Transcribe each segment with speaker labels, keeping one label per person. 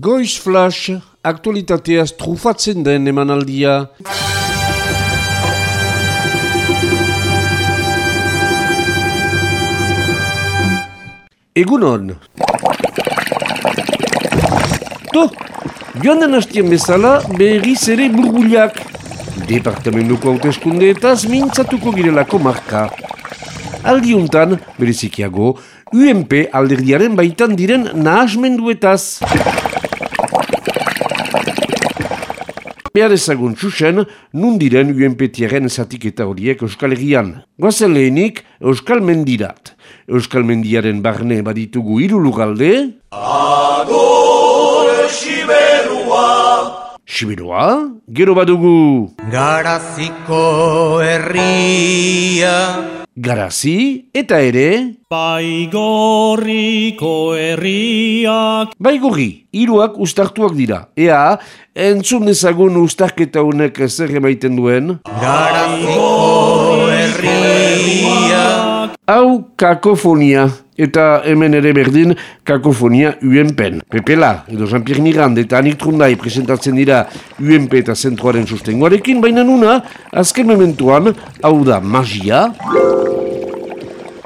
Speaker 1: Goiz Flash, aktualitateaz trufatzen den emanaldia. Egunon. To, joan den hastien bezala berriz ere burbuliak. Departamentuko hauteskundeetaz mintzatuko girelako marka. Aldiuntan, berezikiago, UMP alderdiaren baitan diren nahasmenduetaz. Behar ezagun txusen, nun diren UMP-tiaren zatiketa horiek Euskal Herrian. Goazen lehenik, Euskal Mendirat. Euskal Mendiaren barne baditugu irulugalde... Agur Siberua! Siberua? Gero badugu...
Speaker 2: Garaziko herria...
Speaker 1: Garazi eta ere...
Speaker 3: Baigorriko herriak...
Speaker 1: Baigorri, hiruak ustartuak dira. Ea, entzun dezagun ustarketa honek zer emaiten duen...
Speaker 2: Garaziko herriak...
Speaker 1: Hau kakofonia, eta hemen ere berdin kakofonia UNPen. Pepela, edo Jean-Pierre Mirand eta Anik Trundai presentatzen dira UNP eta zentroaren sustengoarekin, baina nuna, azken mementuan, hau da magia...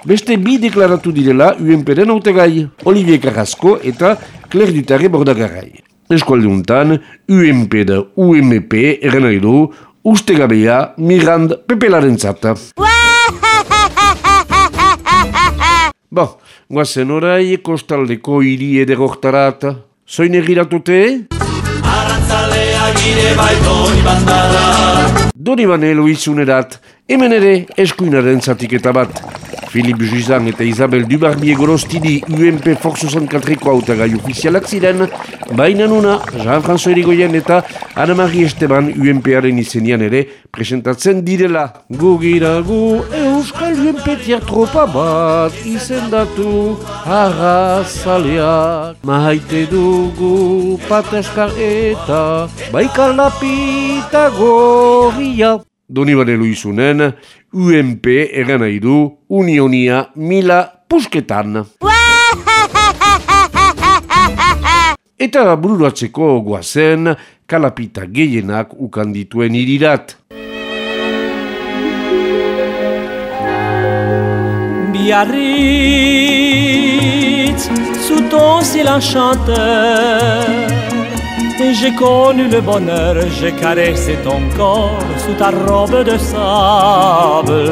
Speaker 1: Beste bi deklaratu direla UNP-ren autegai, Olivier Carrasco eta Claire Dutarre Bordagarai. Eskualde untan, UNP da UMP eren nahi du, uste gabea Mirand Pepelaren zata. Bo, guazen orai kostaldeko hiri ederoktarat. Zoin egiratute?
Speaker 2: Arantzalea gire bai doni bandara
Speaker 1: Doni bane loizunerat, hemen ere eskuinaren zatiketa bat. Philippe Juzan eta Isabel Dubarbier Gorostidi UMP Force 64ko autagai ofizialak ziren, baina nuna Jean-François Erigoyen eta Anna-Marie Esteban UMParen izenian ere presentatzen direla. Gugira gu Euskal UMP tropa bat izendatu arrazaleak. Maite dugu pateskar eta baikalapita gorria. Doni badelu izunen, UMP egan nahi du Unionia Mila Pusketan. Eta bururatzeko guazen, kalapita gehienak ukan dituen
Speaker 3: sous ton ciel enchanteur, j'ai connu le bonheur, j'ai caressé ton corps sous ta robe de sable.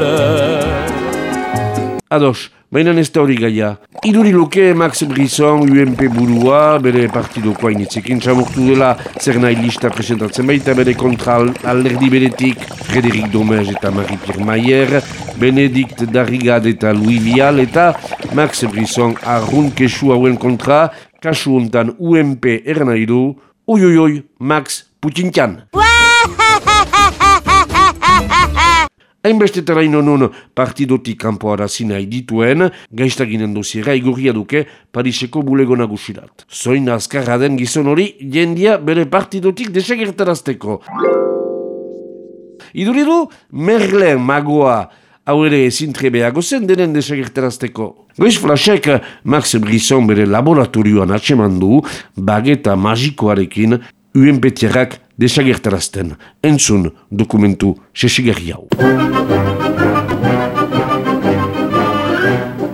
Speaker 1: Ados, baina ez da hori gaia. Iduri luke Max Brisson UMP burua, bere partidoko hainitzekin txamurtu dela zer nahi lista presentatzen baita bere kontral alderdi beretik Frederik Domez eta Marie-Pierre Mayer, Benedikt Darrigad eta Louis Vial eta Max Brisson arrun kesu hauen kontra, kasu hontan UMP eran nahi du, oi oi oi, Max Putintian. Hainbestetara inonon partidotik kanpoara nahi dituen, gaiztaginen doziera igurria duke Pariseko bulego nagusirat. Zoin azkarra den gizon hori jendia bere partidotik desagertarazteko. Iduri du, Merlen magoa hau ere ezin zen denen desagertarazteko. Goiz flasek Max Brisson bere laboratorioan atseman du bageta magikoarekin UNP-tierrak desagertarazten. Entzun dokumentu sesigarri hau.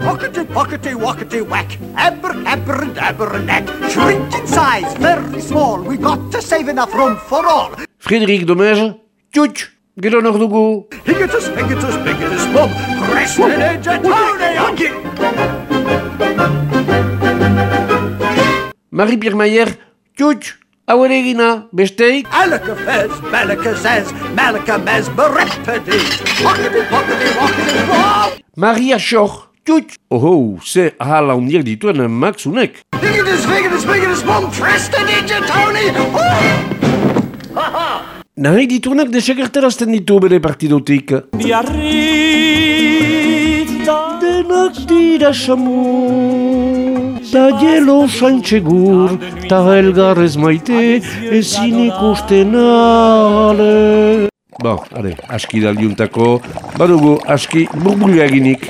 Speaker 4: Pockety, pockety, walkety, whack. Abber, abber, and abber, and neck. Shrink in size, very small. We got to save enough room for all.
Speaker 1: Frederik Domez, tjut, gero nog dugu.
Speaker 4: Higitus, higitus, bigitus, mum. Prestidigitatorium.
Speaker 1: Marie-Pierre Mayer, tjut, hau ere egina, besteik.
Speaker 4: Alaka fez, Malaka says, Malaka mez. Pockety, pockety, walkety, whack.
Speaker 1: Maria Schoch, tjut. Oho, ze ahala undiak dituen Max unek.
Speaker 4: Higitus, higitus, bigitus, mum. Prestidigitatorium.
Speaker 1: Nahi dituenak desagertarazten ditu bere partidotik.
Speaker 3: Biarritz, da...
Speaker 1: Denak dira samu, ta jelo saintxegur, ta elgarrez maite, ezin ikusten ale. Bo, are, aski daldiuntako, badugu aski burbuliaginik.